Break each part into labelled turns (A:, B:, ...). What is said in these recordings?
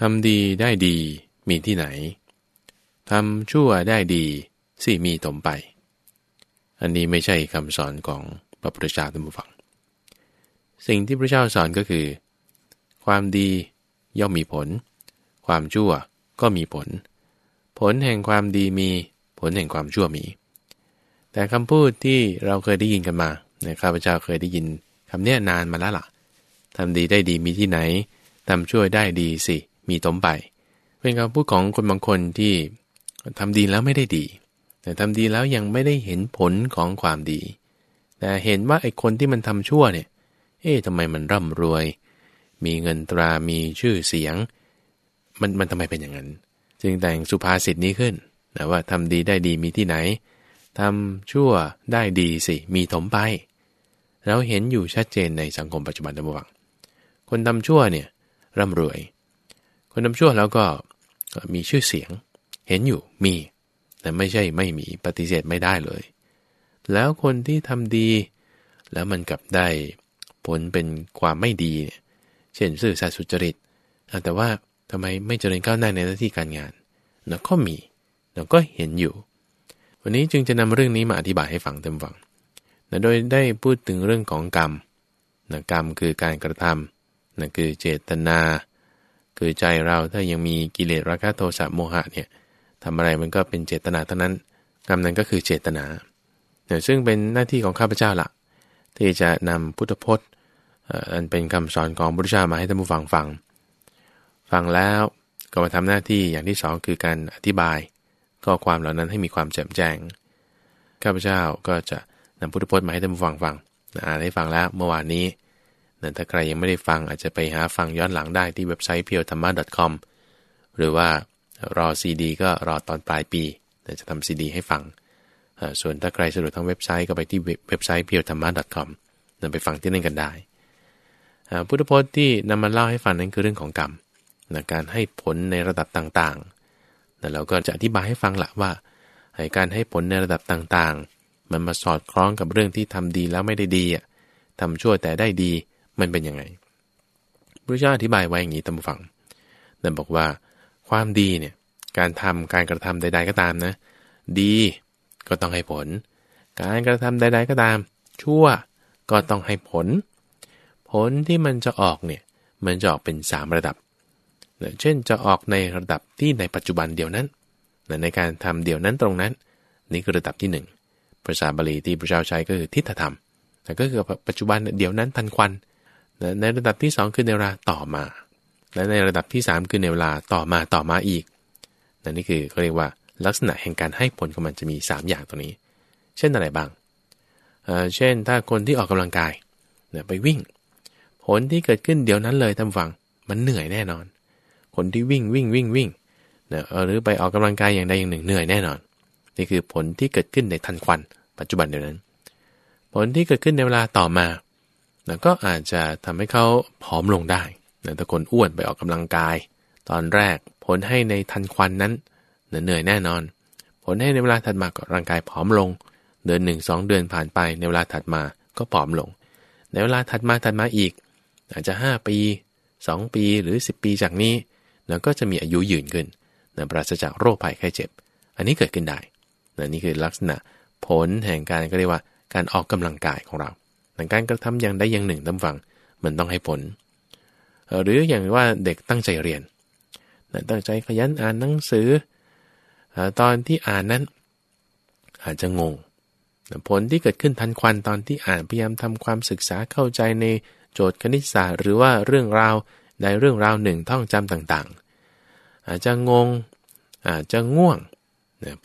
A: ทำดีได้ดีมีที่ไหน ทำชั่วได้ดีสิมีตมไป อันนี้ไม่ใช่คำสอนของพระพุทธเจ้าท่านผู้ฟัง สิ่งที่พระเจ้าสอนก็คือ ความดีย่อมมีผล ความชั่วก็มีผล ผลแห่งความดีมี ผลแห่งความชั่วมี แต่คำพูดที่เราเคยได้ยินกันมาในข้าพเจ้าเคยได้ยินคำนี้นานมาแล้วล่ะทำดีได้ดีมีที่ไหนทำชั่วได้ดีสิ มีตมไป เป็นคำพูดของคนบางคนที่ทำดีแล้วไม่ได้ดี แต่ทำดีแล้วยังไม่ได้เห็นผลของความดี แต่เห็นว่าไอ้คนที่มันทำชั่วเนี่ย เอ๊ะทำไมมันร่ำรวย มีเงินตรา มีชื่อเสียง มันมันทำไมเป็นอย่างนั้น จึงแต่งสุภาษิตนี้ขึ้นนะว่าทำดีได้ดีมีที่ไหนทำชั่วได้ดีสิ มีถมไป เราเห็นอยู่ชัดเจนในสังคมปัจจุบันทั้งหมดคนทำชั่วเนี่ยร่ำรวย คนทำชั่วแล้วก็มีชื่อเสียง เห็นอยู่มี แต่ไม่ใช่ไม่มีปฏิเสธไม่ได้เลย แล้วคนที่ทำดี แล้วมันกลับได้ผลเป็นความไม่ดี เช่นสื่อสัตย์สุจริต แต่ว่าทำไมไม่เจริญก้าวหน้าในหน้าที่การงานเราก็มีเราก็เห็นอยู่ วันนี้จึงจะนำเรื่องนี้มาอธิบายให้ฟังเต็มฟังนะโดยได้พูดถึงเรื่องของกรรมนะกรรมคือการกระทำนะคือเจตนา คือใจเราถ้ายังมีกิเลสราคะโทสะโมหะเนี่ยทำอะไรมันก็เป็นเจตนาเท่านั้นกรรมนั้นก็คือเจตนานะซึ่งเป็นหน้าที่ของข้าพเจ้าละที่จะนำพุทธพจน์อันเป็นคำสอนของพระพุทธเจ้ามาให้ท่านผู้ฟังฟัง ฟังแล้วก็มาทำหน้าที่อย่างที่สองคือการอธิบายข้อความเหล่านั้นให้มีความแจ่มแจ้งข้าพเจ้าก็จะนำพุทธพจน์มาให้ท่านผู้ฟังฟังอ่านให้ฟังแล้วเมื่อวานนี้ แต่ถ้าใครยังไม่ได้ฟังอาจจะไปหาฟังย้อนหลังได้ที่เว็บไซต์ p u r e t h a m m a com หรือว่ารอซีดีก็รอตอนปลายปีจะทำซีดีให้ฟัง ส่วนถ้าใครสะดวกทางเว็บไซต์ก็ไปที่เว็บไซต์ p u r e t h a m m a com นำไปฟังที่นั่นกันได้ พุทธพจน์ที่นำมาเล่าให้ฟังนั้นคือเรื่องของกรรมการให้ผลในระดับต่างๆแต่เราก็จะอธิบายให้ฟังละว่าการให้ผลในระดับต่างๆ มันมาสอดคล้องกับเรื่องที่ทำดีแล้วไม่ได้ดีอะทำชั่วแต่ได้ดี มันเป็นยังไงพระเจ้าอธิบายไว้อย่างนี้ตามฟังนั่นบอกว่า ความดีเนี่ยการทำการกระทำใด ๆก็ตามนะ ดีก็ต้องให้ผล การกระทำใด ๆก็ตาม ชั่วก็ต้องให้ผล ผลที่มันจะออกเนี่ยมันจะออกเป็น 3 ระดับ เช่นจะออกในระดับที่ในปัจจุบันเดียวนั้น ในการทำเดียวนั้นตรงนั้น นี่คือระดับที่1ภาษาบาลีที่พระเจ้าใช้ก็คือทิฏฐธรรมแต่ก็คือปัจจุบันเดียวนั้นทันควัน ในระดับที่ 2 คือในเวลาต่อมา และในระดับที่ 3 คือในเวลาต่อมาต่อมาอีกนั่นนี่คือเขาเรียกว่าลักษณะแห่งการให้ผลของมันจะมี 3 อย่างตรงนี้ เช่นอะไรบ้างเช่นถ้าคนที่ออกกำลังกายไปวิ่ง ผลที่เกิดขึ้นเดี๋ยวนั้นเลยท่านฟังมันเหนื่อยแน่นอน คนที่วิ่งวิ่งวิ่งวิ่งหรือไปออกกำลังกายอย่างใดอย่างหนึ่งเหนื่อยแน่นอน นี่คือผลที่เกิดขึ้นในทันควัน ปัจจุบันเดี๋ยวนั้น ผลที่เกิดขึ้นในเวลาต่อมา นะก็อาจจะทำให้เขาผอมลงได้นะถ้าคนอ้วนไปออกกำลังกาย ตอนแรกผลให้ในทันควันนั้นเหนื่อยแน่นอน ผลให้ในเวลาถัดมาก็ร่างกายผอมลง เดือนหนึ่งสองเดือนผ่านไปในเวลาถัดมาก็ผอมลง ในเวลาถัดมาถัดมาอีก อาจจะ 5 ปี 2 ปีหรือ 10 ปีจากนี้เราก็จะมีอายุยืนขึ้นนะปราศจากโรคภัยไข้เจ็บ อันนี้เกิดขึ้นได้นะนี่คือลักษณะผลแห่งการก็เรียกว่าการออกกำลังกายของเรา การกระทำอย่างใดอย่างหนึ่งตั้งฟังมันต้องให้ผล หรืออย่างว่าเด็กตั้งใจเรียน ตั้งใจขยันอ่านหนังสือ ตอนที่อ่านนั้น อาจจะงง ผลที่เกิดขึ้นทันควันตอนที่อ่านพยายามทำความศึกษาเข้าใจในโจทย์คณิตศาสตร์ หรือว่าเรื่องราวใดเรื่องราวหนึ่งท่องจำต่างๆ อาจจะงง อาจจะง่วง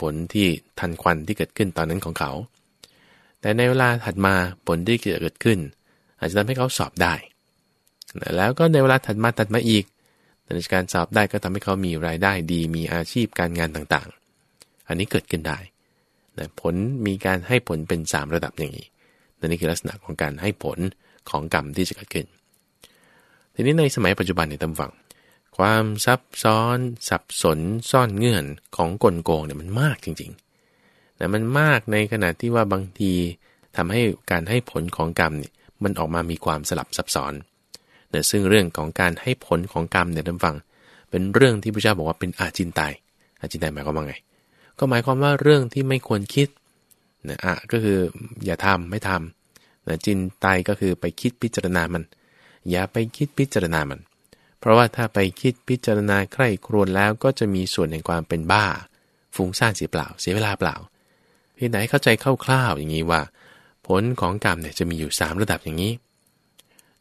A: ผลที่ทันควันที่เกิดขึ้นตอนนั้นของเขา แต่ในเวลาถัดมาผลที่เกิดขึ้น อาจจะทำให้เขาสอบได้ แล้วก็ในเวลาถัดมาถัดมาอีกในการสอบได้ก็ทำให้เขามีรายได้ดี มีอาชีพการงานต่างๆ อันนี้เกิดขึ้นได้ผลมีการให้ผลเป็น 3 ระดับอย่างนี้นี่คือลักษณะของการให้ผลของกรรมที่จะเกิดขึ้น ทีนี้ในสมัยปัจจุบันในตำฝัง ความซับซ้อน สับสน ซ่อนเงื่อนของกลโกงเนี่ยมันมากจริงๆ แต่มันมากในขณะที่ว่าบางทีทำให้การให้ผลของกรรมเนี่ยมันออกมามีความสลับซับซ้อนแต่ซึ่งเรื่องของการให้ผลของกรรมเนี่ยท่านฟัง เป็นเรื่องที่พระเจ้าบอกว่าเป็นอาจินไตยอาจินไตยหมายความว่าไง ก็หมายความว่าเรื่องที่ไม่ควรคิดนะอะก็คืออย่าทำไม่ทำนะจินไตยก็คือไปคิดพิจารณามัน อย่าไปคิดพิจารณามัน เพราะว่าถ้าไปคิดพิจารณาใคร่ครวญแล้วก็จะมีส่วนแห่งความเป็นบ้า ฟุ้งซ่านเสียเปล่า เสียเวลาเปล่า เพียงไหนเข้าใจคร่าวๆอย่างนี้ว่า ผลของกรรมเนี่ยจะมีอยู่ 3 ระดับอย่างนี้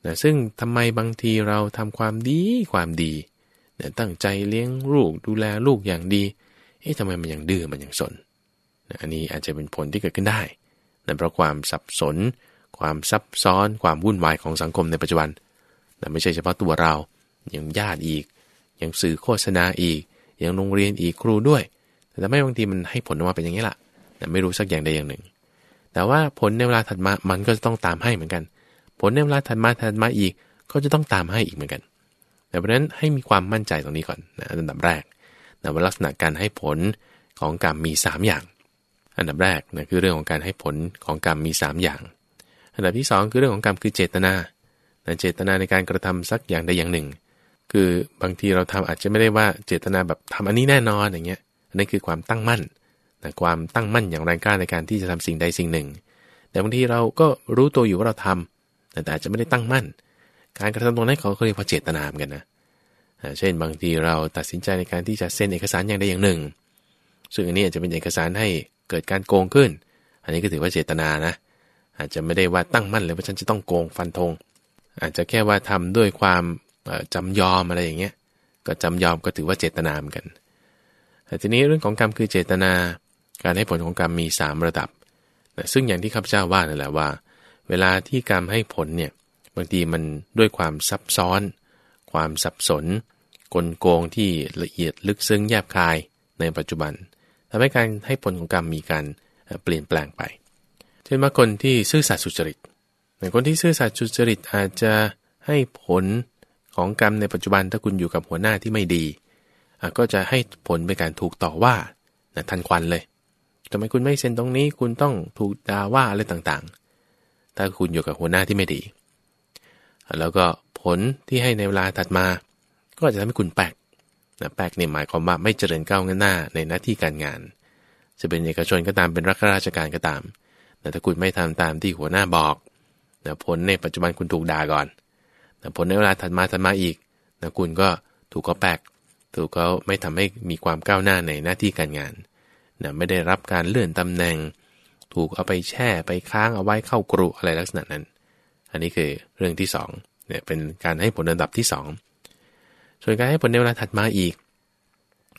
A: นะซึ่งทำไมบางทีเราทำความดีความดีนะตั้งใจเลี้ยงลูกดูแลลูกอย่างดีเอ๊ะทำไมมันยังดื้อมันยังสนนะอันนี้อาจจะเป็นผลที่เกิดขึ้นได้นะเพราะความสับสน ความซับซ้อน ความวุ่นวายของสังคมในปัจจุบันนะไม่ใช่เฉพาะตัวเรา ยังญาติอีก ยังสื่อโฆษณาอีก ยังโรงเรียนอีกครูด้วย แต่ทำให้บางทีมันให้ผลออกมาเป็นอย่างนี้ล่ะนะ ไม่รู้สักอย่างใดอย่างหนึ่ง แต่ว่าผลในเวลาถัดมามันก็จะต้องตามให้เหมือนกัน ผลในเวลาถัดมาถัดมาอีกก็จะต้องตามให้อีกเหมือนกันแต่เพราะนั้นให้มีความมั่นใจตรงนี้ก่อนนะอันดับแรกนะว่าลักษณะการให้ผลของกรรมมี 3 อย่าง อันดับแรกนะคือเรื่องของการให้ผลของกรรมมี 3 อย่าง อันดับที่ 2 คือเรื่องของกรรมคือเจตนาเจตนาในการกระทำสักอย่างใดอย่างหนึ่ง คือบางทีเราทำอาจจะไม่ได้ว่าเจตนาแบบทำอันนี้แน่นอนอย่างเงี้ยนั่นคือความตั้งมั่น นะความตั้งมั่นอย่างแรงกล้าในการที่จะทำสิ่งใดสิ่งหนึ่ง แต่บางทีเราก็รู้ตัวอยู่ว่าเราทำแต่อาจจะไม่ได้ตั้งมั่น การกระทำตรงนั้นเขาเรียกว่าเจตนาเหมือนกันนะเช่นบางทีเราตัดสินใจในการที่จะเซ็นเอกสารอย่างใดอย่างหนึ่ง ซึ่งอันนี้อาจจะเป็นเอกสารให้เกิดการโกงขึ้น อันนี้ก็ถือว่าเจตนานะ อาจจะไม่ได้ว่าตั้งมั่นเลยว่าฉันจะต้องโกงฟันธง อาจจะแค่ว่าทำด้วยความจำยอมอะไรอย่างเงี้ย ก็จำยอมก็ถือว่าเจตนาเหมือนกัน แต่ทีนี้เรื่องของกรรมคือเจตนา การให้ผลของกรรมมี 3 ระดับซึ่งอย่างที่ข้าพเจ้าว่านั่นแหละว่า เวลาที่กรรมให้ผลเนี่ยบางทีมันด้วยความซับซ้อน ความสับสน กลโกงที่ละเอียดลึกซึ้งแยบคายในปัจจุบันทำให้การให้ผลของกรรมมีการเปลี่ยนแปลงไป เช่นว่าคนที่ซื่อสัตย์สุจริตคนที่ซื่อสัตย์สุจริตอาจจะให้ผลของกรรมในปัจจุบันถ้าคุณอยู่กับหัวหน้าที่ไม่ดี ก็จะให้ผลเป็นการถูกต่อว่าทันควันเลย ทำไมคุณไม่เซ็นตรงนี้ คุณต้องถูกด่าว่าอะไรต่างๆ ถ้าคุณอยู่กับหัวหน้าที่ไม่ดี แล้วก็ผลที่ให้ในเวลาถัดมา ก็จะทำให้คุณแปลกนะแปลกเนี่ยหมายความว่าไม่เจริญก้าวหน้าในหน้าที่การงาน จะเป็นเอกชนก็ตามเป็นรัฐราชการก็ตาม แต่ถ้าคุณไม่ทำตามที่หัวหน้าบอกนะผลในปัจจุบันคุณถูกด่าก่อนนะผลในเวลาถัดมาถัดมาอีกนะคุณก็ถูกเขาแปลกถูกเขาไม่ทำให้มีความก้าวหน้าในหน้าที่การงาน นะไม่ได้รับการเลื่อนตำแหน่ง ถูกเอาไปแช่ไปค้างเอาไว้เข้ากรุอะไรลักษณะนั้น อันนี้คือเรื่องที่2เนี่ยเป็นการให้ผลระดับที่ 2 ส่วนการให้ผลในเวลาถัดมาอีก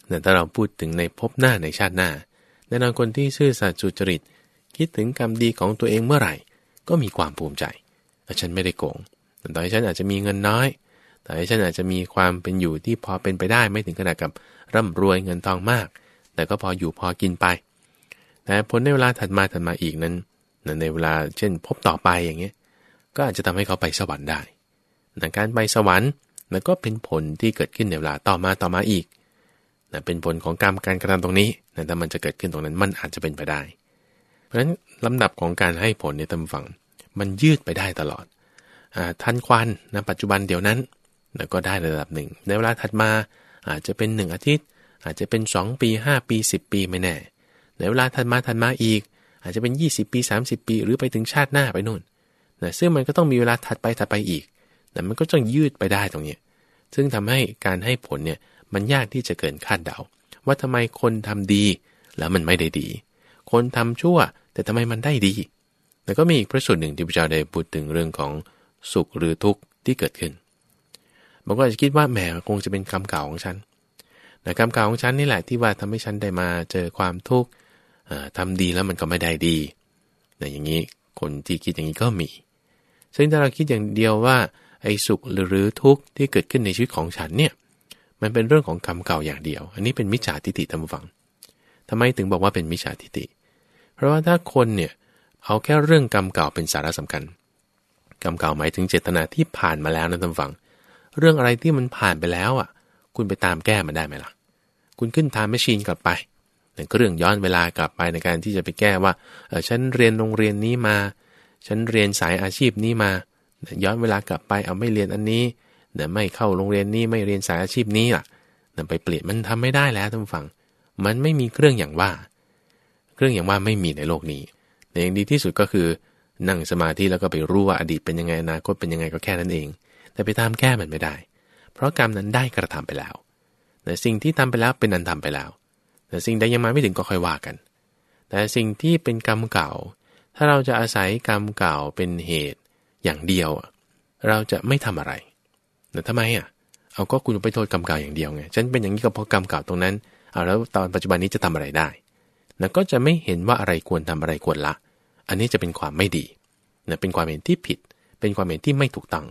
A: เนี่ยถ้าเราพูดถึงในภพหน้าในชาติหน้าแน่นอนคนที่ซื่อสัตย์สุจริต คิดถึงกรรมดีของตัวเองเมื่อไหร่ ก็มีความภูมิใจฉันไม่ได้โกงต่อให้ฉันอาจจะมีเงินน้อย แต่ให้ฉันอาจจะมีความเป็นอยู่ที่พอเป็นไปได้ไม่ถึงขนาดกับร่ำรวยเงินทองมาก แต่ก็พออยู่พอกินไป แต่ผลในเวลาถัดมาถัดมาอีกนั้น ในเวลาเช่นพบต่อไปอย่างเงี้ย ก็อาจจะทำให้เขาไปสวรรค์ได้นะการไปสวรรค์นะก็เป็นผลที่เกิดขึ้นในเวลาต่อมาต่อมาอีกนะเป็นผลของกรรมการกระทำตรงนี้นะแต่มันจะเกิดขึ้นตรงนั้นมันอาจจะเป็นไปได้ เพราะฉะนั้นลำดับของการให้ผลในตำฝังมันยืดไปได้ตลอดอทันควันนะปัจจุบันเดี๋ยวนั้นนะก็ได้ระดับหนึ่ง ในเวลาถัดมาอาจจะเป็น 1 อาทิตย์ อาจจะเป็น 2 ปี 5 ปี 10 ปีไม่แน่ในเวลาถัดมาถัดมาอีก อาจจะเป็น 20 ปี 30 ปี หรือไปถึงชาติหน้าไปนู่นนะซึ่งมันก็ต้องมีเวลาถัดไปถัดไปอีกแต่มันก็จะยืดไปได้ตรงนี้ ซึ่งทำให้การให้ผลเนี่ยมันยากที่จะเกินคาดเดา ว่าทำไมคนทำดีแล้วมันไม่ได้ดี คนทำชั่วแต่ทำไมมันได้ดี แต่ก็มีอีกพระสูตรหนึ่งที่พระเจ้าได้พูดถึงเรื่องของสุขหรือทุกข์ที่เกิดขึ้นบางคนอาจจะคิดว่าแหมคงจะเป็นคำเก่าของฉัน แต่คำเก่าของฉันนี่แหละที่ว่าทำให้ฉันได้มาเจอความทุกข์ทำดีแล้วมันก็ไม่ได้ดีแต่อย่างนี้คนที่คิดอย่างนี้ก็มี ซึ่งถ้าเราคิดอย่างเดียวว่าไอ้สุขหรือทุกข์ที่เกิดขึ้นในชีวิตของฉันเนี่ยมันเป็นเรื่องของกรรมเก่าอย่างเดียว อันนี้เป็นมิจฉาทิฏฐิตามฟังทำไมถึงบอกว่าเป็นมิจฉาทิฏฐิ เพราะว่าถ้าคนเนี่ยเอาแค่เรื่องกรรมเก่าเป็นสาระสำคัญ กรรมเก่าหมายถึงเจตนาที่ผ่านมาแล้วนะท่านฟัง เรื่องอะไรที่มันผ่านไปแล้วอะ คุณไปตามแก้มันได้ไหมล่ะ คุณขึ้นทามแมชชีนกลับไปก็เรื่องย้อนเวลากลับไปในการที่จะไปแก้ว่าเออฉันเรียนโรงเรียนนี้มา ฉันเรียนสายอาชีพนี้มา ย้อนเวลากลับไปเอาไม่เรียนอันนี้เนี่ยไม่เข้าโรงเรียนนี้ไม่เรียนสายอาชีพนี้ล่ะนะไปเปลี่ยนมันทำไม่ได้แล้วท่านฟัง มันไม่มีเครื่องอย่างว่า เครื่องอย่างว่าไม่มีในโลกนี้แต่อย่างดีที่สุดก็คือ นั่งสมาธิแล้วก็ไปรู้ว่าอดีตเป็นยังไงอนาคตเป็นยังไงก็แค่นั้นเอง แต่ไปตามแก้มันไม่ได้ เพราะกรรมนั้นได้กระทำไปแล้วแต่สิ่งที่ทำไปแล้วเป็นอันทำไปแล้ว แต่สิ่งใดยังมาไม่ถึงก็ค่อยว่ากัน แต่สิ่งที่เป็นกรรมเก่า ถ้าเราจะอาศัยกรรมเก่าเป็นเหตุอย่างเดียว เราจะไม่ทำอะไรแต่ทำไมอะ เอาก็คุณไปโทษกรรมเก่าอย่างเดียวไง ฉันเป็นอย่างนี้ก็เพราะกรรมเก่าตรงนั้น เอาแล้วตอนปัจจุบันนี้จะทำอะไรได้นะก็จะไม่เห็นว่าอะไรควรทำอะไรควรละ อันนี้จะเป็นความไม่ดีนะเป็นความเห็นที่ผิด เป็นความเห็นที่ไม่ถูกต้อง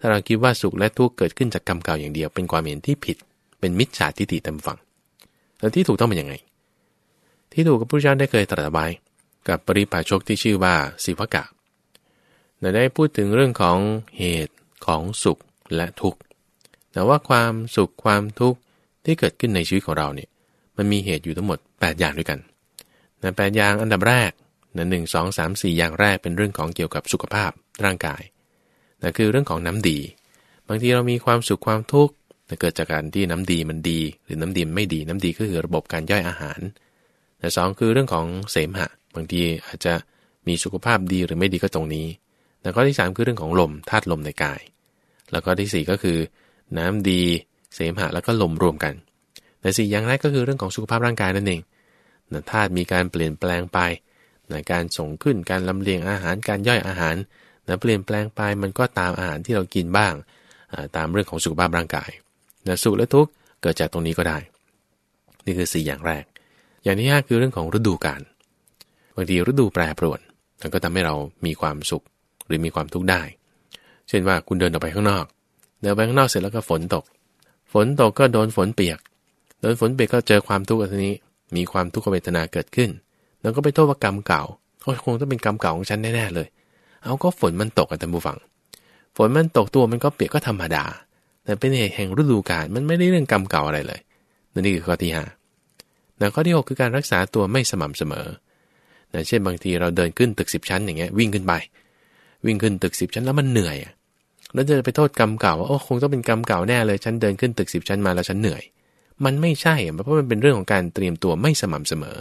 A: ถ้าเราคิดว่าสุขและทุกข์เกิดขึ้นจากกรรมเก่าอย่างเดียว เป็นความเห็นที่ผิด เป็นมิจฉาทิฏฐิตามฝังแล้วที่ถูกต้องเป็นยังไง ที่ถูกกับพระเจ้าได้เคยตรัสไว้กับปริปาชกที่ชื่อว่าสิวกะได้พูดถึงเรื่องของเหตุของสุขและทุกข์ แต่ว่าความสุขความทุกข์ที่เกิดขึ้นในชีวิตของเราเนี่ย มันมีเหตุอยู่ทั้งหมด 8 อย่างด้วยกันนะแอย่างอันดับแรกนะหนึ่งสองสามสี่อย่างแรกเป็นเรื่องของเกี่ยวกับสุขภาพร่างกาย นะคือเรื่องของน้ำดี บางทีเรามีความสุขความทุกข์เกิดจากการที่น้ำดีมันดี หรือน้ำดีไม่ดี น้ำดีก็คือระบบการย่อยอาหารแต่สองคือเรื่องของเสมหะ บางทีอาจจะมีสุขภาพดีหรือไม่ดีก็ตรงนี้ แล้วก็ที่ 3 คือเรื่องของลมธาตุลมในกาย แล้วก็ที่ 4 ก็คือ น้ำดีเสมหะแล้วก็ลมรวมกัน แต่สี่อย่างแรกก็คือเรื่องของสุขภาพร่างกายนั่นเองนะธาตุมีการเปลี่ยนแปลงไปนการส่งขึ้นการลำเลียงอาหารการย่อยอาหาร นะเปลี่ยนแปลงไปมันก็ตามอาหารที่เรากินบ้าง ตามเรื่องของสุขภาพร่างกายนะสุขและทุกข์เกิดจากตรงนี้ก็ได้ นี่คือ 4 อย่างแรก อย่างที่5คือเรื่องของฤดูกาลบางทีฤดูแปรปรวนมันก็ทำให้เรามีความสุขหรือมีความทุกข์ได้ เช่นว่าคุณเดินออกไปข้างนอก เดินไปข้างนอกเสร็จแล้วก็ฝนตก ฝนตกก็โดนฝนเปียก โดนฝนเปียกก็เจอความทุกข์อันนี้ มีความทุกขเวทนาเกิดขึ้น แล้วก็ไปโทษว่ากรรมเก่าก็คงต้องเป็นกรรมเก่าของฉันแน่ๆเลย เอาก็ฝนมันตกกันท่านผู้ฟัง ฝนมันตกตัวมันก็เปียกก็ธรรมดา แต่เป็นเหตุแห่งฤดูกาลมันไม่ได้เรื่องกรรมเก่าอะไรเลยนี่คือข้อที่ห้าแล้วข้อที่หกคือการรักษาตัวไม่สม่ำเสมอเช่นบางทีเราเดินขึ้นตึกสิบชั้นอย่างเงี้ยวิ่งขึ้นไป วิ่งขึ้นตึกสิบชั้นแล้วมันเหนื่อยแล้วจะไปโทษกรรมเก่าว่าโอ้คงต้องเป็นกรรมเก่าแน่เลยฉันเดินขึ้นตึกสิบชั้นมาแล้วฉันเหนื่อย มันไม่ใช่เพราะมันเป็นเรื่องของการเตรียมตัวไม่สม่ำเสมอ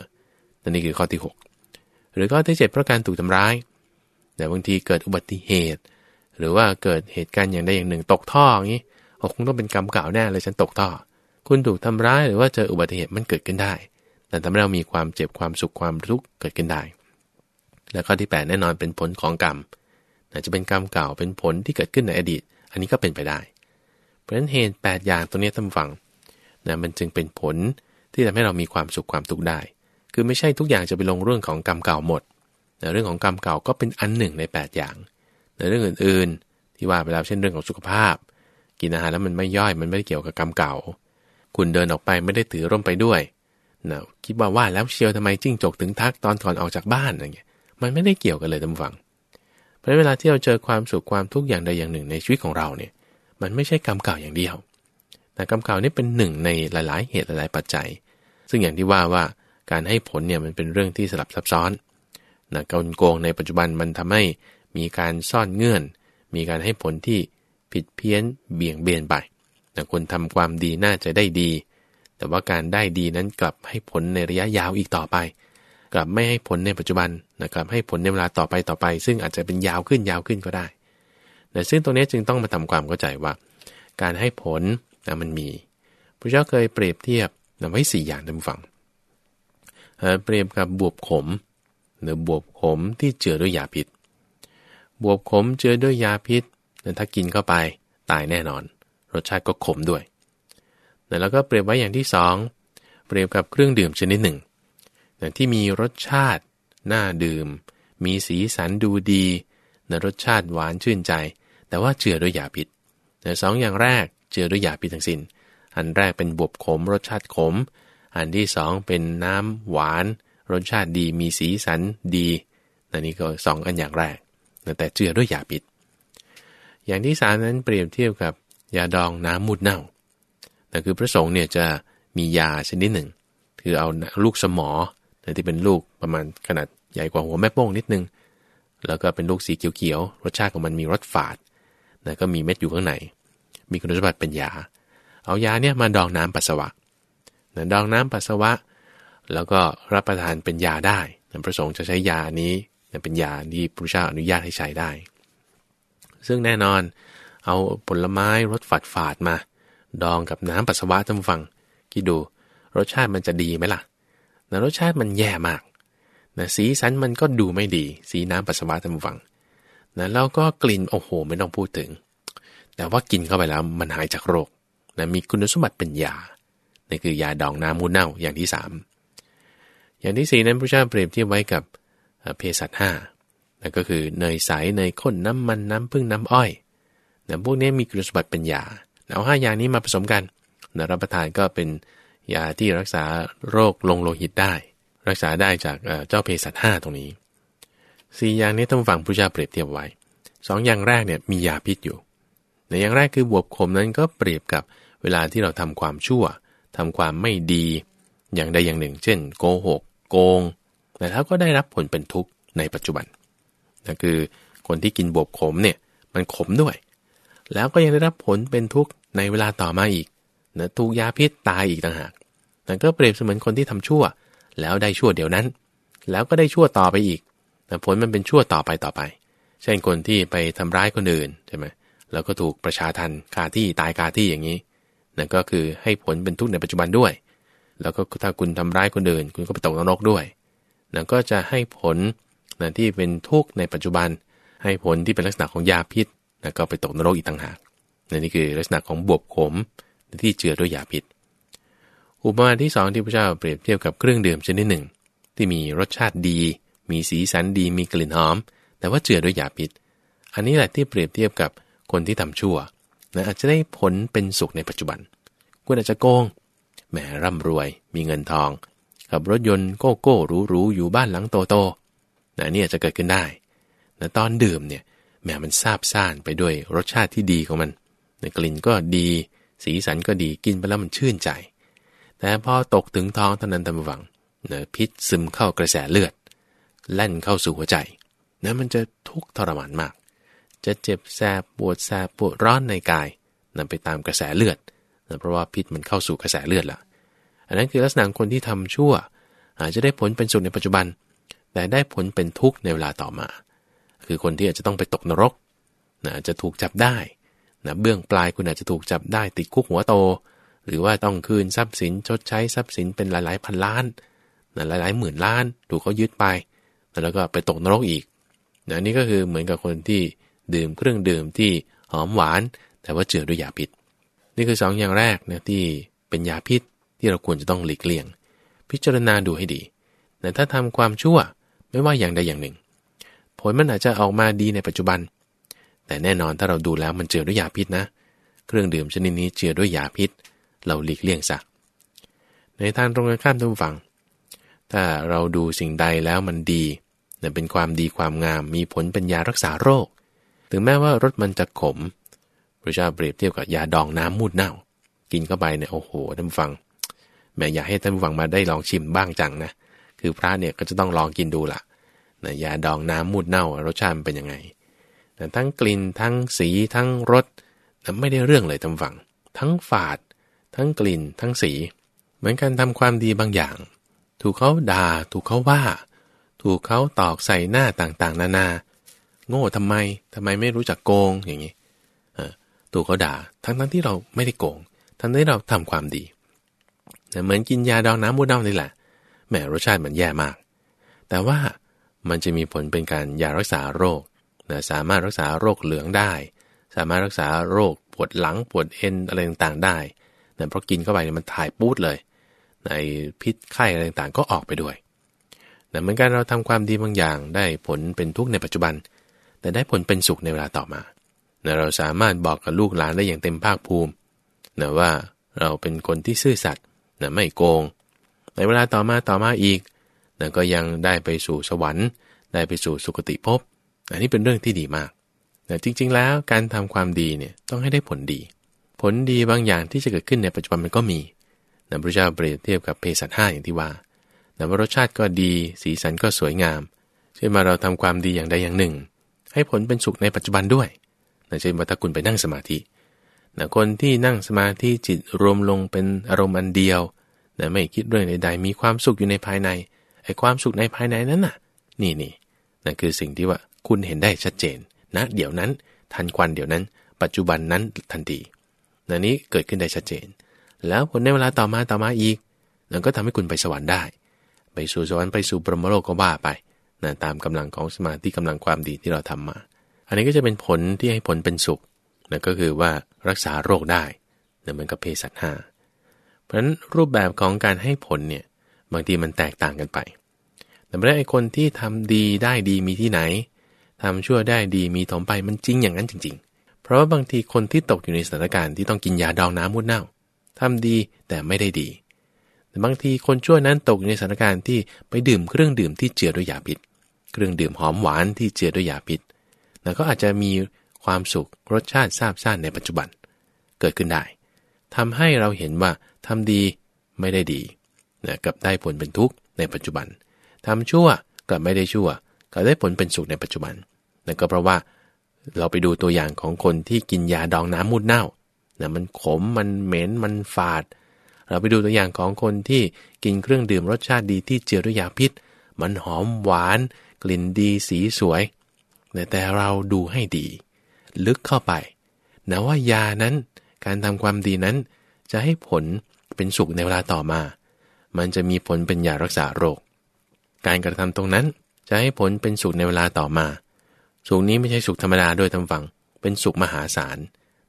A: นั่นนี่คือข้อที่ 6 หรือข้อที่ 7 เพราะการถูกทำร้าย แต่บางทีเกิดอุบัติเหตุ หรือว่าเกิดเหตุการณ์อย่างใดอย่างหนึ่งตกท่ออย่างนี้โอ้คงต้องเป็นกรรมเก่าแน่เลยฉันตกท่อ คุณถูกทำร้ายหรือว่าเจออุบัติเหตุมันเกิดขึ้นได้ แต่ทำให้เรามีความเจ็บความสุขความทุกข์เกิดขึ้นได้ และข้อที่ 8 แน่นอนเป็นผลของกรรมอาจจะเป็นกรรมเก่าเป็นผลที่เกิดขึ้นในอดีต อันนี้ก็เป็นไปได้ เพราะฉะนั้นเหตุ 8 อย่างตัวนี้ท่านฟังนะมันจึงเป็นผลที่ทำให้เรามีความสุขความทุกข์ได้ คือไม่ใช่ทุกอย่างจะไปลงเรื่องของกรรมเก่าหมด แต่เรื่องของกรรมเก่าก็เป็นอันหนึ่งใน 8 อย่าง ในเรื่องอื่นๆ ที่ว่าไปแล้วเช่นเรื่องของสุขภาพ กินอาหารแล้วมันไม่ย่อยมันไม่ได้เกี่ยวกับกรรมเก่า คุณเดินออกไปไม่ได้ถือร่มไปด้วยนะคิดว่าว่าแล้วเชียวทำไมจิ้งจกถึงทักตอนก่อนออกจากบ้านอะไรเงี้ยมันไม่ได้เกี่ยวกันเลยท่านฟัง เพราะเวลาที่เราเจอความสุขความทุกข์อย่างใดอย่างหนึ่งในชีวิตของเราเนี่ย มันไม่ใช่กรรมเก่าอย่างเดียว แต่กรรมเก่านี่เป็นหนึ่งในหลาย ๆ เหตุหลาย ๆ ปัจจัย ซึ่งอย่างที่ว่าว่าการให้ผลเนี่ยมันเป็นเรื่องที่สลับซับซ้อน นะการโกงในปัจจุบันมันทำให้มีการซ่อนเงื่อน มีการให้ผลที่ผิดเพี้ยนเบี่ยงเบนไปนะคนทำความดีน่าจะได้ดี แต่ว่าการได้ดีนั้นกลับให้ผลในระยะยาวอีกต่อไป กลับไม่ให้ผลในปัจจุบันนะครับให้ผลในเวลาต่อไปต่อไป ซึ่งอาจจะเป็นยาวขึ้นยาวขึ้นก็ได้แต่ซึ่งตรงนี้จึงต้องมาทำความเข้าใจว่า การให้ผลนะมันมีพระเจ้าเคยเปรียบเทียบนะไว้สี่อย่างท่านฟังเปรียบกับบวบขม หรือบวบขมที่เจือด้วยยาพิษ บวบขมเจือด้วยยาพิษถ้ากินเข้าไปตายแน่นอน รสชาติก็ขมด้วยแล้วก็เปรียบไว้อย่างที่สองเปรียบกับเครื่องดื่มชนิดหนึ่งที่มีรสชาติน่าดื่ม มีสีสันดูดีนรสชาติหวานชื่นใจ แต่ว่าเจือด้วยยาพิษแต่สองอย่างแรกเจือด้วยยาพิษทั้งสิน้น อันแรกเป็นบวบขมรสชาติขม อันที่สองเป็นน้ำหวาน รสชาติดีมีสีสันดีอันนี้ก็สองอันอย่างแรก แต่เจือด้วยยาพิษ อย่างที่สามนั้นเปรียบเทียบกับยาดองน้ำมุดเน่าแต่คือพระสงฆ์เนี่ยจะมียาชนิดหนึ่ง คือเอาลูกสมอที่เป็นลูกประมาณขนาดใหญ่กว่าหัวแม่โป้งนิดนึง แล้วก็เป็นลูกสีเขียวๆ รสชาติของมันมีรสฝาดนะก็มีเม็ดอยู่ข้างใน มีคุณสมบัติเป็นยา เอายาเนี่ยมาดองน้ำปัสสาวะนะดองน้ำปัสสาวะ แล้วก็รับประทานเป็นยาได้นะประสงค์จะใช้ยานี้เป็นยาที่พระเจ้าอนุญาตให้ใช้ได้ ซึ่งแน่นอนเอาผลไม้รสฝาดฝาดมา ดองกับน้ำปัสสาวะท่านฟังคิดดู รสชาติมันจะดีไหมล่ะนะรสชาติมันแย่มากนะสีสันมันก็ดูไม่ดี สีน้ำปัสสาวะท่านฟังนะแล้วก็กลิ่นโอ้โหไม่ต้องพูดถึง แต่ว่ากินเข้าไปแล้วมันหายจากโรคนะมีคุณสมบัติเป็นยานี่คือยาดองน้ำมูเน่าอย่างที่สาม อย่างที่สี่นั้นพระเจ้าเปรียบเทียบไว้กับเภสัชห้านั่นก็คือเนยใสเนยข้นน้ำมันน้ำพึ่งน้ำอ้อยนะพวกนี้มีคุณสมบัติเป็นยาเอาห้าอย่างนี้มาผสมกันนะรับประทานก็เป็นยาที่รักษาโรคลงโลหิตได้ รักษาได้จากเจ้าเภสัชห้าตรงนี้สี่อย่างนี้ต้องฟังพระเจ้าเปรียบเทียบไว้สองอย่างแรกเนี่ยมียาพิษอยู่ในอย่างแรกคือบวบขมนั้นก็เปรียบกับเวลาที่เราทำความชั่วทำความไม่ดีอย่างใดอย่างหนึ่ง เช่น โกหก โกง แต่ถ้าก็ได้รับผลเป็นทุกข์ในปัจจุบันนั่นคือคนที่กินบวบขมเนี่ยมันขมด้วย แล้วก็ยังได้รับผลเป็นทุกข์ในเวลาต่อมาอีกนะถูกยาพิษตายอีกต่างหากนั่นก็เปรียบเสมือนคนที่ทำชั่ว แล้วได้ชั่วเดี๋ยวนั้น แล้วก็ได้ชั่วต่อไปอีกแต่ผลมันเป็นชั่วต่อไปต่อไป เช่นคนที่ไปทำร้ายคนอื่นใช่ไหมแล้วก็ถูกประชาทันคาที่ตายคาที่อย่างนี้นั่นก็คือให้ผลเป็นทุกข์ในปัจจุบันด้วย แล้วก็ถ้าคุณทำร้ายคนอื่น คุณก็ไปตกนรกด้วยนั่นก็จะให้ผลนะที่เป็นทุกข์ในปัจจุบัน ให้ผลที่เป็นลักษณะของยาพิษนะก็ไปตกนรกอีกต่างหากนี่คือลักษณะของบวบขมที่เจือด้วยยาพิษ อุปมาที่สองที่พระเจ้าเปรียบเทียบกับเครื่องดื่มชนิดหนึ่ง ที่มีรสชาติดี มีสีสันดี มีกลิ่นหอม แต่ว่าเจือด้วยยาพิษ อันนี้แหละที่เปรียบเทียบกับคนที่ทำชั่วนะอาจจะได้ผลเป็นสุขในปัจจุบัน คุณอาจจะโกง แหมร่ำรวย มีเงินทองขับรถยนต์โก้โก้รู้ๆอยู่บ้านหลังโตๆนะเนี่อาจะเกิดขึ้นได้นะตอนดื่มเนี่ยแหมมันซาบซ่านไปด้วยรสชาติที่ดีของมันนะกลิ่นก็ดี สีสันก็ดีกินไปแล้วมันชื่นใจ แต่พอตกถึงท้องเท่านั้นตามฝังนะพิษซึมเข้ากระแสเลือดแล่นเข้าสู่หัวใจนะมันจะทุกข์ทรมานมาก จะเจ็บแสบปวดแสบปวดร้อนในกายนำไปตามกระแสเลือด เพราะว่าพิษมันเข้าสู่กระแสเลือดละอันนั้นคือลักษณะคนที่ทำชั่ว อาจจะได้ผลเป็นสุขในปัจจุบัน แต่ได้ผลเป็นทุกข์ในเวลาต่อมา คือคนที่อาจจะต้องไปตกนรกนะจะถูกจับได้นะเบื้องปลายคุณอาจจะถูกจับได้ติดคุกหัวโต หรือว่าต้องคืนทรัพย์สินชดใช้ทรัพย์สินเป็นหลายๆพันล้านนะหลายๆหมื่นล้าน ถูกเขายึดไปแล้วก็ไปตกนรกอีกนะนี่ก็คือเหมือนกับคนที่ดื่มเครื่องดื่มที่หอมหวาน แต่ว่าเจือด้วยยาพิษ นี่คือสองอย่างแรกนะที่เป็นยาพิษที่เราควรจะต้องหลีกเลี่ยง พิจารณาดูให้ดีแต่ถ้าทำความชั่วไม่ว่าอย่างใดอย่างหนึ่ง ผลมันอาจจะออกมาดีในปัจจุบัน แต่แน่นอนถ้าเราดูแล้วมันเจือด้วยยาพิษนะ เครื่องดื่มชนิดนี้เจือด้วยยาพิษ เราหลีกเลี่ยงซะในทางตรงกันข้ามทุกฝั่งถ้าเราดูสิ่งใดแล้วมันดีเป็นความดีความงามมีผลเป็นยารักษาโรค ถึงแม้ว่ารสมันจะขม พระเจ้าเปรียบเทียบกับยาดองน้ำมูดเน่า กินเข้าไปเนี่ยโอ้โหท่านฟังแม่อยากให้ท่านฟังมาได้ลองชิมบ้างจังนะคือพระเนี่ยก็จะต้องลองกินดูละนะยาดองน้ำมูดเน่ารสชาติเป็นยังไงนะทั้งกลิ่นทั้งสีทั้งรสนะไม่ได้เรื่องเลยท่านฟัง ทั้งฝาด ทั้งกลิ่นทั้งสี เหมือนกันทำความดีบางอย่าง ถูกเขาด่าถูกเขาว่า ถูกเขาตอกใส่หน้าต่างๆ นานา โง่ทำไมทำไมไม่รู้จักโกงอย่างนี้ ตัวเขาด่า ทั้งทั้งที่เราไม่ได้โกง ทั้งที่เราทำความดี เหมือนกินยาดองน้ำมูดเน่านี่แหละ แหมรสชาติมันแย่มาก แต่ว่ามันจะมีผลเป็นการยารักษาโรคนะสามารถรักษาโรคเหลืองได้ สามารถรักษาโรคปวดหลังปวดเอ็นอะไรต่างๆได้นะเพราะกินเข้าไปมันถ่ายปูดเลย ในพิษไข้อะไรต่างๆก็ออกไปด้วยนะเหมือนกันเราทำความดีบางอย่างได้ผลเป็นทุกข์ในปัจจุบัน แต่ได้ผลเป็นสุขในเวลาต่อมา นะเราสามารถบอกกับลูกหลานได้อย่างเต็มภาคภูมินะว่าเราเป็นคนที่ซื่อสัตย์นะไม่โกง ในเวลาต่อมาต่อมาอีกนะก็ยังได้ไปสู่สวรรค์ ได้ไปสู่สุคติภพ อันนี้เป็นเรื่องที่ดีมากนะจริง ๆ แล้วการทำความดีเนี่ยต้องให้ได้ผลดี ผลดีบางอย่างที่จะเกิดขึ้นในปัจจุบันมันก็มีนะพระเจ้าเปรียบเทียบกับเภสัชห้าอย่างที่ว่านะว่ารสชาติก็ดี สีสันก็สวยงามเช่นมาเราทำความดีอย่างใดอย่างหนึ่ง ให้ผลเป็นสุขในปัจจุบันด้วย นะเช่นว่าถ้าคุณไปนั่งสมาธินะคนที่นั่งสมาธิจิตรวมลงเป็นอารมณ์อันเดียวนะไม่คิดเรื่องใดๆ มีความสุขอยู่ในภายในไอ้ความสุขในภายในนั้นน่ะ นี่นี่นั่นคือสิ่งที่ว่าคุณเห็นได้ชัดเจนนะเดี๋ยวนั้น ทันควันเดี๋ยวนั้น ปัจจุบันนั้นทันทีนั่นนี้เกิดขึ้นได้ชัดเจน แล้วผลในเวลาต่อมาต่อมาอีกนั่นก็ทำให้คุณไปสวรรค์ได้ ไปสู่สวรรค์ไปสู่ปรมโลกก็ว่าไปนะตามกำลังของสมาธิกำลังความดีที่เราทำมา อันนี้ก็จะเป็นผลที่ให้ผลเป็นสุขนั่นก็คือว่ารักษาโรคได้นะเหมือนกับเพศสัตว์ห้าเพราะฉะนั้นรูปแบบของการให้ผลเนี่ยบางทีมันแตกต่างกันไป แต่ไม่ได้ไอ้คนที่ทำดีได้ดีมีที่ไหนทำชั่วได้ดีมีถมไปมันจริงอย่างนั้นจริง ๆ เพราะว่าบางทีคนที่ตกอยู่ในสถานการณ์ที่ต้องกินยาดองน้ำมุดเน่าทำดีแต่ไม่ได้ดีแต่บางทีคนชั่วนั้นตกอยู่ในสถานการณ์ที่ไปดื่มเครื่องดื่มที่เจือด้วยยาพิษ เครื่องดื่มหอมหวานที่เจือด้วยยาพิษ แล้วก็อาจจะมีความสุขรสชาติซาบซ่านในปัจจุบันเกิดขึ้นได้ทำให้เราเห็นว่าทำดีไม่ได้ดีนะกับได้ผลเป็นทุกข์ในปัจจุบันทำชั่วกับไม่ได้ชั่วก็ได้ผลเป็นสุขในปัจจุบันนั่นก็เพราะว่าเราไปดูตัวอย่างของคนที่กินยาดองน้ำมูดเน่านะมันขมมันเหม็นมันฝาด เราไปดูตัวอย่างของคนที่กินเครื่องดื่มรสชาติดีที่เจือด้วยยาพิษ มันหอมหวาน กลิ่นดีสีสวย แต่เราดูให้ดี ลึกเข้าไปนะว่ายานั้นการทำความดีนั้น จะให้ผลเป็นสุขในเวลาต่อมา มันจะมีผลเป็นยารักษาโรค การกระทำตรงนั้นจะให้ผลเป็นสุขในเวลาต่อมา สุขนี้ไม่ใช่สุขธรรมดาด้วยทำฝัง เป็นสุขมหาศาล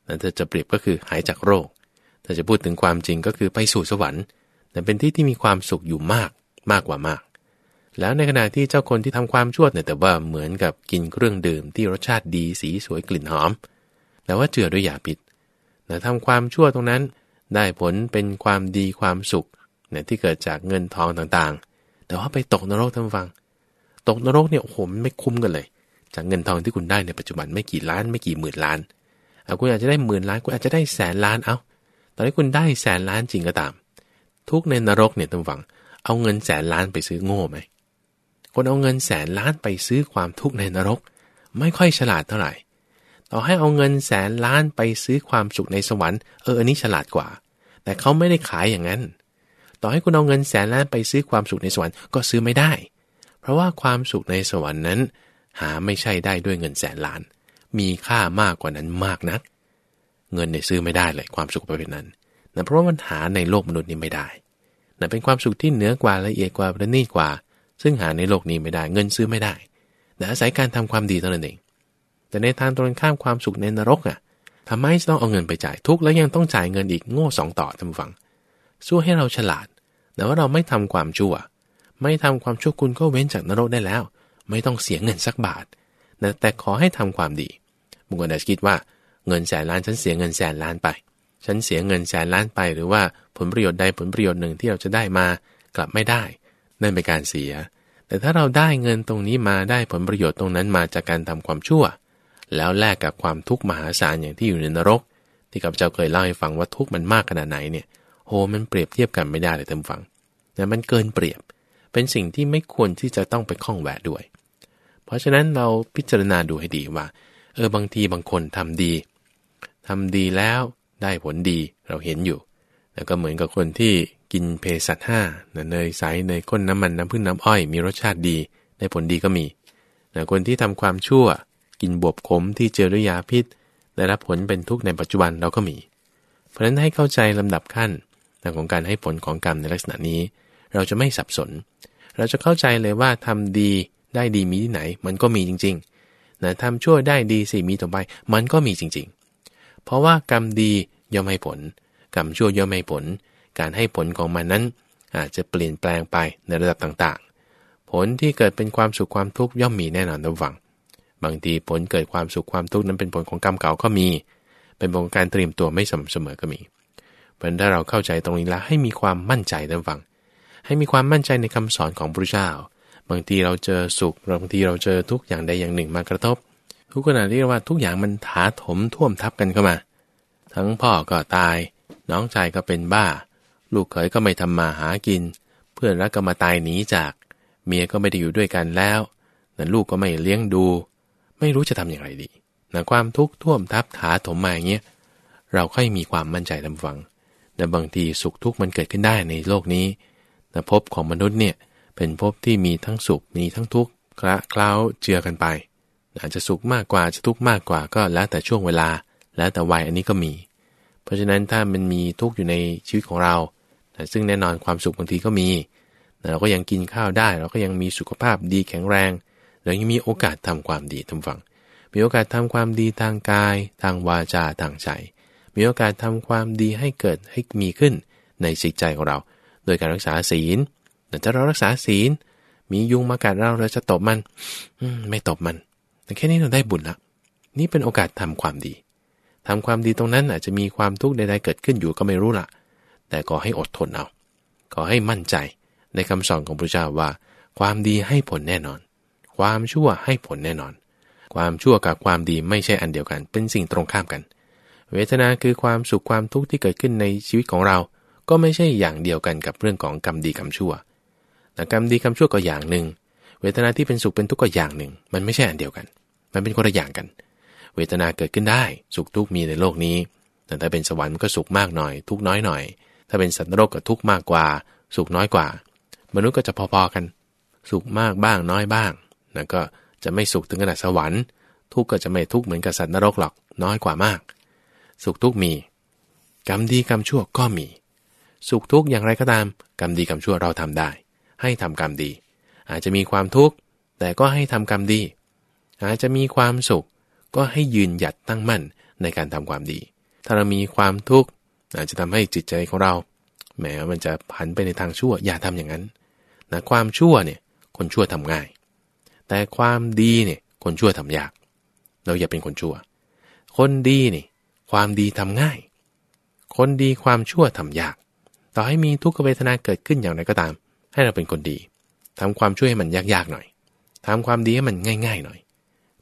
A: นั่นจะเปรียบก็คือหายจากโรค ถ้าจะพูดถึงความจริงก็คือไปสู่สวรรค์แต่เป็นที่ที่มีความสุขอยู่มากมากกว่ามาก แล้วในขณะที่เจ้าคนที่ทำความชั่วเนี่ยแต่ว่าเหมือนกับกินเครื่องดื่มที่รสชาติดีสีสวยกลิ่นหอม แต่ว่าเจือด้วยยาพิษแต่ทำความชั่วตรงนั้น ได้ผลเป็นความดีความสุขเนี่ยที่เกิดจากเงินทองต่างๆ แต่ว่าไปตกนรกทำฟัง ตกนรกเนี่ยโอ้โหไม่คุ้มกันเลย จากเงินทองที่คุณได้ในปัจจุบันไม่กี่ล้านไม่กี่หมื่นล้านเอาคุณอาจจะได้หมื่นล้านคุณอาจจะได้แสนล้านเอาตอนนี้คุณได้แสนล้านจริงก็ตาม ทุกในนรกเนี่ยทำฟัง เอาเงินแสนล้านไปซื้อโง่ไหม คนเอาเงินแสนล้านไปซื้อความทุกข์ในนรก ไม่ค่อยฉลาดเท่าไหร่ ต่อให้เอาเงินแสนล้านไปซื้อความสุขในสวรรค์เอออันนี้ฉลาดกว่า แต่เขาไม่ได้ขายอย่างนั้น ต่อให้คุณเอาเงินแสนล้านไปซื้อความสุขในสวรรค์ก็ซื้อไม่ได้ เพราะว่าความสุขในสวรรค์นั้น หาไม่ใช่ได้ด้วยเงินแสนล้าน มีค่ามากกว่านั้นมากนัก เงินเนี่ยซื้อไม่ได้เลยความสุขประเภทนั้นนะเพราะว่ามันหาในโลกมนุษย์นี้ไม่ได้นะเป็นความสุขที่เหนือกว่าละเอียดกว่าประณีตกว่า ซึ่งหาในโลกนี้ไม่ได้เงินซื้อไม่ได้แต่อาศัยการทำความดีเท่านั้นเอง แต่ในทางตรงข้ามความสุขในนรกอะทำไมต้องเอาเงินไปจ่ายทุกแล้วยังต้องจ่ายเงินอีกโง่สองต่อทำฟังสู้ให้เราฉลาด แต่ว่าเราไม่ทำความชั่ว ไม่ทำความชั่วคุณก็เว้นจากนรกได้แล้ว ไม่ต้องเสียเงินสักบาทแต่ขอให้ทำความดีบางคนอาจจะคิดว่าเงินแสนล้านฉันเสียเงินแสนล้านไป ฉันเสียเงินแสนล้านไปหรือว่าผลประโยชน์ใดผลประโยชน์หนึ่งที่เราจะได้มากลับไม่ได้ นั่นเป็นการเสีย แต่ถ้าเราได้เงินตรงนี้มาได้ผลประโยชน์ตรงนั้นมาจากการทำความชั่ว แล้วแลกกับความทุกข์มหาศาลอย่างที่อยู่ในนรก ที่กับเจ้าเคยเล่าให้ฟังว่าทุกข์มันมากขนาดไหนเนี่ยโหมันเปรียบเทียบกันไม่ได้เลยท่านฟังแต่มันเกินเปรียบ เป็นสิ่งที่ไม่ควรที่จะต้องไปข้องแวะด้วย เพราะฉะนั้นเราพิจารณาดูให้ดีว่า เออบางทีบางคนทำดีทำดีแล้วได้ผลดีเราเห็นอยู่ แล้วก็เหมือนกับคนที่ กินเพสัตห้าเนยใสเนยข้นน้ำมันน้ำพึ่งน้ำอ้อย มีรสชาติดีได้ผลดีก็มีคนที่ทำความชั่ว กินบวบขมที่เจอด้วยยาพิษได้รับผลเป็นทุกข์ในปัจจุบันเราก็มี เพราะฉะนั้นให้เข้าใจลำดับขั้นของการให้ผลของกรรมในลักษณะนี้ เราจะไม่สับสน เราจะเข้าใจเลยว่าทำดีได้ดีมีที่ไหน มันก็มีจริงๆนะทำชั่วได้ดีสิมีต่อไป มันก็มีจริงๆ เพราะว่ากรรมดีย่อมให้ผล กรรมชั่วย่อมให้ผล การให้ผลของมันนั้น อาจจะเปลี่ยนแปลงไปในระดับต่างๆ ผลที่เกิดเป็นความสุขความทุกข์ย่อมมีแน่นอนระวัง บางทีผลเกิดความสุขความทุกข์นั้นเป็นผลของกรรมเก่าก็มี เป็นผลของการเตรียมตัวไม่สม่ำเสมอก็มีเพราะถ้าเราเข้าใจตรงนี้แล้วให้มีความมั่นใจท่านฟัง ให้มีความมั่นใจในคำสอนของพระเจ้า บางทีเราเจอสุขบางทีเราเจอทุกอย่างใดอย่างหนึ่งมากระทบ ทุกขณะที่ว่าทุกอย่างมันถาถมท่วมทับกันเข้ามา ทั้งพ่อก็ตาย น้องชายก็เป็นบ้า ลูกเขยก็ไม่ทำมาหากิน เพื่อนรักก็มาตายหนีจาก เมียก็ไม่ได้อยู่ด้วยกันแล้วแต่ลูกก็ไม่เลี้ยงดู ไม่รู้จะทำอย่างไรดีนะความทุกข์ท่วมทับถาถมมาอย่างเงี้ยเราค่อยมีความมั่นใจทำฟัง แต่บางทีสุขทุกข์มันเกิดขึ้นได้ในโลกนี้แต่ภพของมนุษย์เนี่ยเป็นภพที่มีทั้งสุขมีทั้งทุกข์คละเคล้าเจือกันไปอาจจะสุขมากกว่าจะทุกข์มากกว่าก็แล้วแต่ช่วงเวลา แล้วแต่วัยอันนี้ก็มี เพราะฉะนั้นถ้ามันมีทุกข์อยู่ในชีวิตของเรา ซึ่งแน่นอนความสุขบางทีก็มีเราก็ยังกินข้าวได้ เราก็ยังมีสุขภาพดีแข็งแรงเรายังมีโอกาสทำความดีทำฝัง มีโอกาสทำความดีทางกาย ทางวาจาทางใจ มีโอกาสทำความดีให้เกิดให้มีขึ้นในจิตใจของเรา โดยการรักษาศีลแต่ถ้าเรารักษาศีล มียุงมากัดเราเราจะตบมันไม่ตบมัน แต่แค่นี้เราได้บุญละนี่เป็นโอกาสทำความดีทำความดีตรงนั้นอาจจะมีความทุกข์ใดๆเกิดขึ้นอยู่ก็ไม่รู้ละ แต่ก็ให้อดทนเอา ขอให้มั่นใจในคำสอนของพระเจ้าว่า ความดีให้ผลแน่นอน ความชั่วให้ผลแน่นอน ความชั่วกับความดีไม่ใช่อันเดียวกัน เป็นสิ่งตรงข้ามกัน เวทนาคือความสุขความทุกข์ที่เกิดขึ้นในชีวิตของเรา ก็ไม่ใช่อย่างเดียวกันกับเรื่องของกรรมดีกรรมชั่ว แต่กรรมดีกรรมชั่วก็อย่างหนึ่ง เวทนาที่เป็นสุขเป็นทุกข์ก็อย่างหนึ่ง มันไม่ใช่อันเดียวกัน มันเป็นคนละอย่างกัน เวทนาเกิดขึ้นได้ สุขทุกข์มีในโลกนี้ แต่ถ้าเป็นสวรรค์มันก็สุขมากหน่อย ทุกน้อยหน่อย ถ้าเป็นสัตว์นรกก็ทุกข์มากกว่า สุขน้อยกว่า มนุษย์ก็จะพอๆกัน สุขมากบ้างน้อยบ้างนะก็จะไม่สุขถึงขนาดสวรรค์ ทุกข์ก็จะไม่ทุกข์เหมือนกับสัตว์นรกหรอกน้อยกว่ามาก สุขทุกข์มี กรรมดีกรรมชั่วก็มี สุขทุกข์อย่างไรก็ตาม กรรมดีกรรมชั่วเราทำได้ ให้ทำกรรมดี อาจจะมีความทุกข์แต่ก็ให้ทำกรรมดี อาจจะมีความสุขก็ให้ยืนหยัดตั้งมั่นในการทำความดี ถ้าเรามีความทุกข์ อาจจะทำให้จิตใจของเราแม้มันจะผันไปในทางชั่ว อย่าทำอย่างนั้นนะความชั่วเนี่ยคนชั่วทำง่าย แต่ความดีเนี่ยคนชั่วทำยาก เราอย่าเป็นคนชั่ว คนดีนี่ความดีทำง่าย คนดีความชั่วทำยาก ต่อให้มีทุกขเวทนาเกิดขึ้นอย่างไรก็ตาม ให้เราเป็นคนดีทำความช่วยให้มันยากๆหน่อยทำความดีให้มันง่าย ๆ หน่อย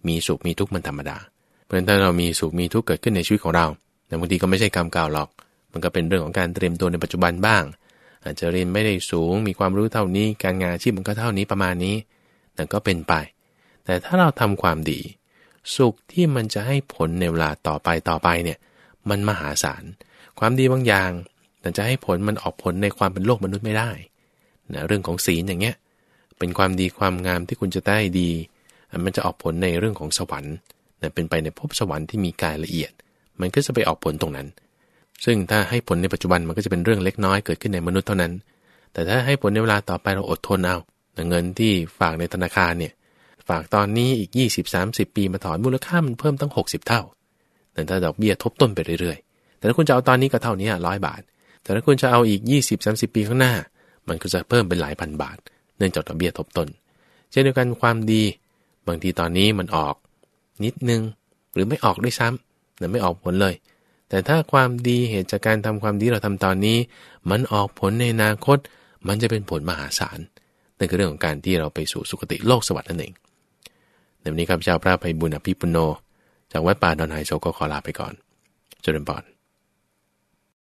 A: มีสุขมีทุกข์มันธรรมดา เพราะฉะนั้นถ้าเรามีสุขมีทุกข์เกิดขึ้นในชีวิตของเราแต่บางทีก็ไม่ใช่กรรมเก่าหรอก มันก็เป็นเรื่องของการเตรียมตัวในปัจจุบันบ้าง อาจจะเรียนไม่ได้สูงมีความรู้เท่านี้ การงานอาชีพมันก็เท่านี้ประมาณนี้นั่นก็เป็นไป แต่ถ้าเราทำความดี สุขที่มันจะให้ผลในเวลาต่อไปต่อไปเนี่ยมันมหาศาลความดีบางอย่างแต่จะให้ผลมันออกผลในความเป็นโลกมนุษย์ไม่ได้นะเรื่องของศีลอย่างเงี้ยเป็นความดีความงามที่คุณจะได้ดี มันจะออกผลในเรื่องของสวรรค์นะเป็นไปในภพสวรรค์ที่มีกายละเอียด มันก็จะไปออกผลตรงนั้น ซึ่งถ้าให้ผลในปัจจุบันมันก็จะเป็นเรื่องเล็กน้อยเกิดขึ้นในมนุษย์เท่านั้น แต่ถ้าให้ผลในเวลาต่อไปเราอดทนเอาเงินที่ฝากในธนาคารเนี่ยฝากตอนนี้อีก 20-30 ปีมาถอนมูลค่ามันเพิ่มตั้ง 60 เท่า แต่ถ้าดอกเบี้ยทบต้นไปเรื่อยๆ แต่ถ้าคุณจะเอาตอนนี้ก็เท่านี้ร้อยบาท แต่ถ้าคุณจะเอาอีก 20-30 ปีข้างหน้า มันก็จะเพิ่มเป็นหลายพันบาท เนื่องจากดอกเบี้ยทบต้น เช่นเดียวกันความดี บางทีตอนนี้มันออก นิดนึงหรือไม่ออกด้วยซ้ำแต่ไม่ออกผลเลย แต่ถ้าความดีเหตุจากการทำความดีเราทำตอนนี้ มันออกผลในอนาคต มันจะเป็นผลมหาศาลนั่นคือเรื่องของการที่เราไปสู่สุคติโลกสวรรค์นั่นเองในวันนี้ครับเจ้าพระภัยบุญอภิปุโน จากวัดป่าดอนไฮโซก็ขอลาไปก่อนเจริญพร